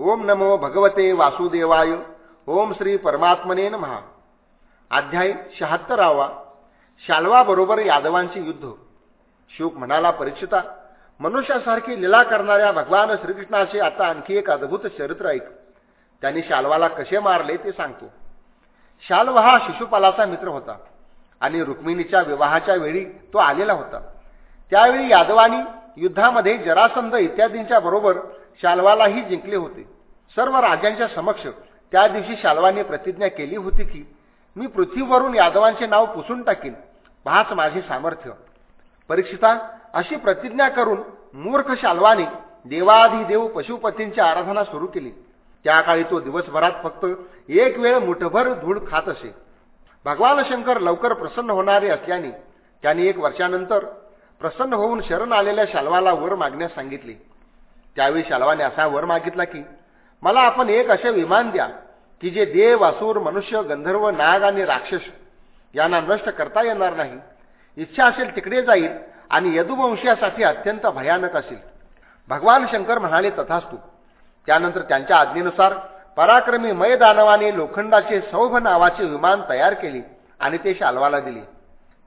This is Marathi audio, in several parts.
ओम नमो भगवते वासुदेवाय. ओम श्री परमात्मने महा अध्याय शहात्तरावा. शाल्वाबरोबर यादवांचे युद्ध. शोक म्हणाला परीक्षिता मनुष्यासारखी लीला करणाऱ्या भगवान श्रीकृष्णाचे आता आणखी एक अद्भुत चरित्र ऐक. त्यांनी शाल्वाला कसे मारले ते सांगतो. शाल्व हा शिशुपालाचा मित्र होता आणि रुक्मिणीच्या विवाहाच्या वेळी तो आलेला होता. त्यावेळी यादवानी युद्धामध्ये जरासंध इत्यादींच्या बरोबर शाल्वालाही जिंकले होते. सर्व राजांच्या समक्ष त्या दिवशी शाल्वाने प्रतिज्ञा केली होती की मी पृथ्वीवरून यादवांचे नाव पुसून टाकीन. पाच माझे सामर्थ्य. परीक्षिता अशी प्रतिज्ञा करून मूर्ख शाल्वाने देवाधिदेव पशुपतींची आराधना सुरू केली. त्या काळी तो दिवसभरात फक्त एक वेळ मुठभर धूळ खात असे. भगवान शंकर लवकर प्रसन्न होणारे असल्याने त्याने एक वर्षानंतर प्रसन्न होऊन शरण आलेल्या शाल्वाला वर मागण्यास सांगितले. त्यावेळी शाल्वाने असा वर मागितला की मला आपण एक असे विमान द्या की जे देव असूर मनुष्य गंधर्व नाग आणि राक्षस यांना नष्ट करता येणार नाही. इच्छा असेल तिकडे जाईल आणि यदुवंशासाठी अत्यंत भयानक असेल. भगवान शंकर म्हणाले तथास्तू. त्यानंतर त्यांच्या आज्ञेनुसार पराक्रमी मय दानवाने लोखंडाचे सौभ नावाचे विमान तयार केले आणि ते शाल्वाला दिले.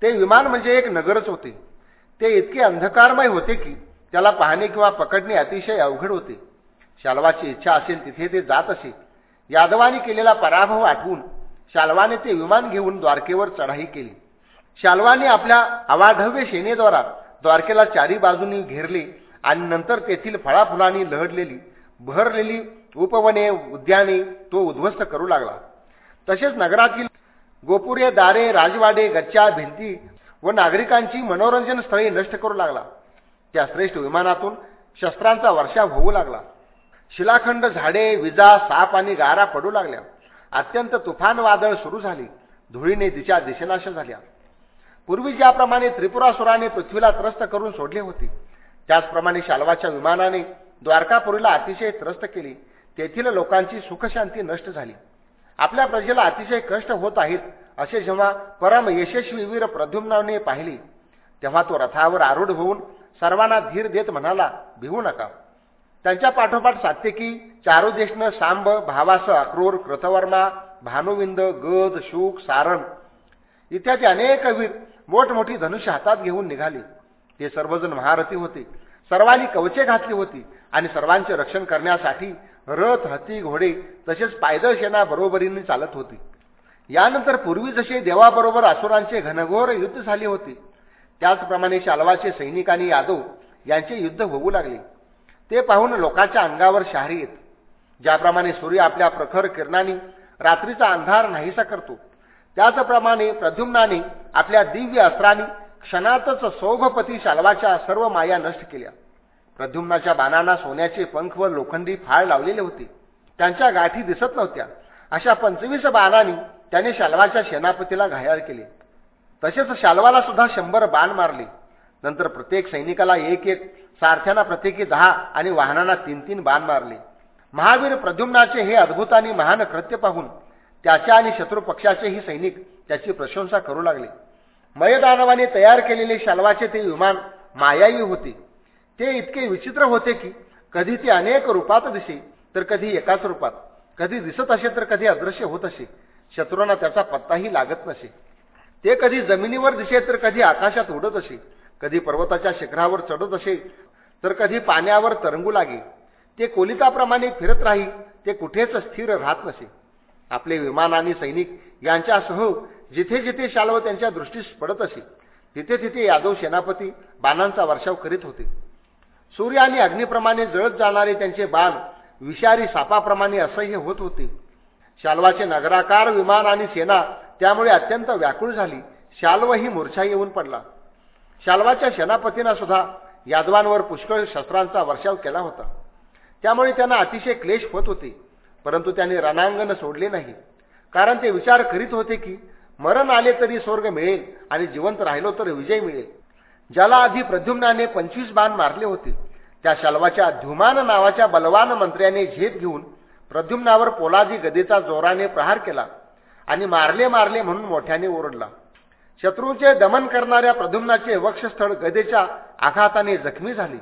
ते विमान म्हणजे एक नगरच होते. ते इतके अंधकारमय होते की त्याला पाहणे किंवा पकडणे अतिशय अवघड होते. शाल्वाची इच्छा असेल तिथे ते जात असे. यादवाने केलेला पराभव आठवून शाल्वाने ते विमान घेऊन द्वारकेवर चढाई केली. शाल्वाने आपल्या अवाढव्य सेनेद्वारा द्वारकेला चारी बाजूनी घेरले आणि नंतर तेथील फळाफुलांनी लहडलेली बहरलेली उपवने उद्याने तो उद्ध्वस्त करू लागला. तसेच नगरातील गोपुरे दारे राजवाडे गच्च्या भिंती व नागरिकांची मनोरंजन स्थळे नष्ट करू लागला. त्या श्रेष्ठ विमानातून शस्त्रांचा वर्षाव होऊ लागला. शिलाखंड झाडे विजा साप आणि गारा पडू लागल्या. अत्यंत तुफान वादळ सुरू झाली. धुळीने तिच्या दिशेनाश झाल्या. पूर्वी ज्याप्रमाणे त्रिपुरासुराने पृथ्वीला त्रस्त करून सोडले होते त्याचप्रमाणे शाल्वाच्या विमानाने द्वारकापुरीला अतिशय त्रस्त केली. तेथील लोकांची सुखशांती नष्ट झाली. आपल्या प्रजेला अतिशय कष्ट होत आहेत असे जेव्हा परम यशस्वी वीर प्रद्युम्नाने पाहिले तेव्हा तो रथावर आरूढ होऊन सर्वांना धीर देत म्हणाला भिवू नका. त्यांच्या पाठोपाठ सात्यकी चारुदेशनं सांब भावास अक्रूर कृतवर्मा भानुविंद गद शुक सारण इत्यादी अनेक वीर मोठमोठी धनुष्य हातात घेऊन निघाले. ते सर्वजण महारथी होते. सर्वांनी कवचे घातली होती आणि सर्वांचे रक्षण करण्यासाठी रथ हत्ती घोडे तसेच पायदळ सेना बरोबरीने चालत होती. यानंतर पूर्वी जसे देवाबरोबर असुरांचे घनघोर युद्ध झाले होते त्याचप्रमाणे शालवाचे सैनिक आणि यादव यांचे युद्ध होऊ लागले. ते पाहून लोकांच्या अंगावर शहारी येत. ज्याप्रमाणे सूर्य आपल्या प्रखर किरणाने रात्रीचा अंधार नाहीसा करतो त्याचप्रमाणे प्रद्युम्नाने आपल्या दिव्य अस्त्रांनी क्षणातच सौभपती शाल्वाच्या सर्व माया नष्ट केल्या. प्रद्युम्नाच्या बाणांना सोन्याचे पंख व लोखंडी फाळ लावलेले होते. त्यांच्या गाठी दिसत नव्हत्या. अशा पंचवीस बाणांनी त्याने शाल्वाच्या सेनापतीला घायाळ केले. तसेच शाल्वाला सुद्धा शंभर बाण मारले. नंतर प्रत्येक सैनिकाला एक एक सारथ्यांना प्रत्येकी दहा आणि वाहनांना तीन तीन बाण मारले. महावीर प्रद्युम्नाचे हे अद्भुत आणि महान कृत्य पाहून त्याच्या आणि शत्रू पक्षाचेही सैनिक त्याची प्रशंसा करू लागले. मयदानवाने तयार केलेले शाल्वाचे ते विमान मायाई होते. ते इतके विचित्र होते की कधी ते अनेक रूपात दिसे तर कधी एकाच रूपात. कधी दिसत असे तर कधी अदृश्य होत असे. शत्रूंना त्याचा पत्ताही लागत नसे. ते कधी जमिनीवर दिसे तर कधी आकाशात उडत असे. कधी पर्वताच्या शिखरावर चढत असे तर कधी पाण्यावर तरंगू लागे. ते कोलिताप्रमाणे फिरत राही ते कुठेच स्थिर राहत नसे. आपले विमान आणि सैनिक यांच्यासह जिथे जिथे शालव त्यांच्या दृष्टीस पडत असे तिथे तिथे यादव सेनापती बाणांचा वर्षाव करीत होते. सूर्य आणि अग्निप्रमाणे जळत जाणारे त्यांचे बाण विषारी सापाप्रमाणे असह्य होत होते. शाल्वाचे नगराकार विमान आणि सेना त्यामुळे अत्यंत व्याकुळ झाली. शाल्व ही मूर्छा येऊन पडला. शाल्वाच्या सेनापतींना सुद्धा यादवांवर पुष्कळ शस्त्रांचा वर्षाव केला होता. त्यामुळे त्यांना अतिशय क्लेश होत होते परंतु त्यांनी रणांगण सोडले नाही. कारण ते विचार करीत होते की मरण आले तरी स्वर्ग मिळेल आणि जिवंत राहिलो तर विजय मिळेल. ज्याला आधी प्रद्युम्नाने पंचवीस बाण मारले होते त्या शाल्वाच्या ध्युमान नावाच्या बलवान मंत्र्याने झेप घेऊन प्रद्युम्नावर पोलादी गदेचा जोराने प्रहार केला आणि मारले मारले म्हणून मोठ्याने ओरडला. शत्रूचे दमन करणाऱ्या प्रद्युम्नाचे वक्षस्थळ गदेच्या आघाताने जखमी झाले.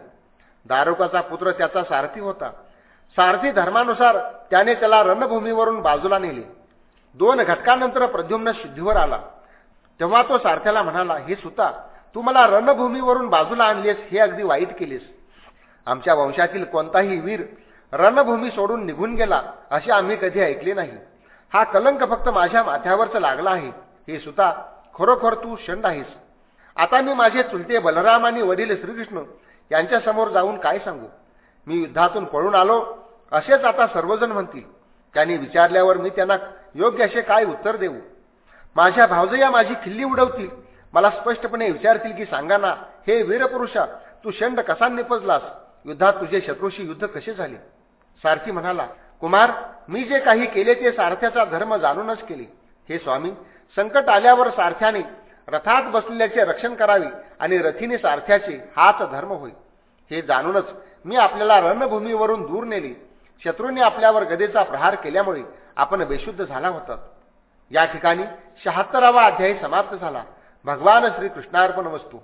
दारुकाचा पुत्र त्याचा सारथी होता. सारथी धर्मानुसार त्याने त्याला रणभूमीवरून बाजूला नेले. दोन घटकानंतर प्रद्युम्न शुद्धीवर आला. तेव्हा तो सारथ्याला म्हणाला हे सुता तू मला रणभूमीवरून बाजूला आणलीस हे अगदी वाईट केलेस. आमच्या वंशातील कोणताही वीर रणभूमी सोडून निघून गेला असे आम्ही कधी ऐकले नाही. हा कलंक फक्त माझ्या माथ्यावरच लागला आहे. हे सुता खरोखर तू शंड आहेस आता मी माझे चुलते बलराम आणि वडील श्रीकृष्ण यांच्यासमोर जाऊन काय सांगू? मी युद्धातून पळून आलो असेच आता सर्वजण म्हणतील. त्यांनी विचारल्यावर मी त्यांना योग्य असे काय उत्तर देऊ? माझ्या भावजया माझी खिल्ली उडवतील. मला स्पष्टपणे विचारतील की सांगा ना हे वीरपुरुषा तू शंड कसा निपजलास? युद्धात तुझे शत्रूशी युद्ध कसे झाले? सारथी म्हणाला कुमार मी जे काही केले ते सारथ्याचा धर्म जाणूनच केले. हे स्वामी संकट आल्यावर सारथ्याने रथात बसलेल्याचे रक्षण करावे आणि रथीने सारथ्याचे हाच धर्म होय. हे जाणूनच मी आपल्याला रणभूमीवरून दूर नेले. शत्रूंनी आपल्यावर गदेचा प्रहार केल्यामुळे आपण बेशुद्ध झाला होता. या ठिकाणी शहात्तरावा अध्यायी समाप्त झाला. भगवान श्रीकृष्णार्पण वस्तू.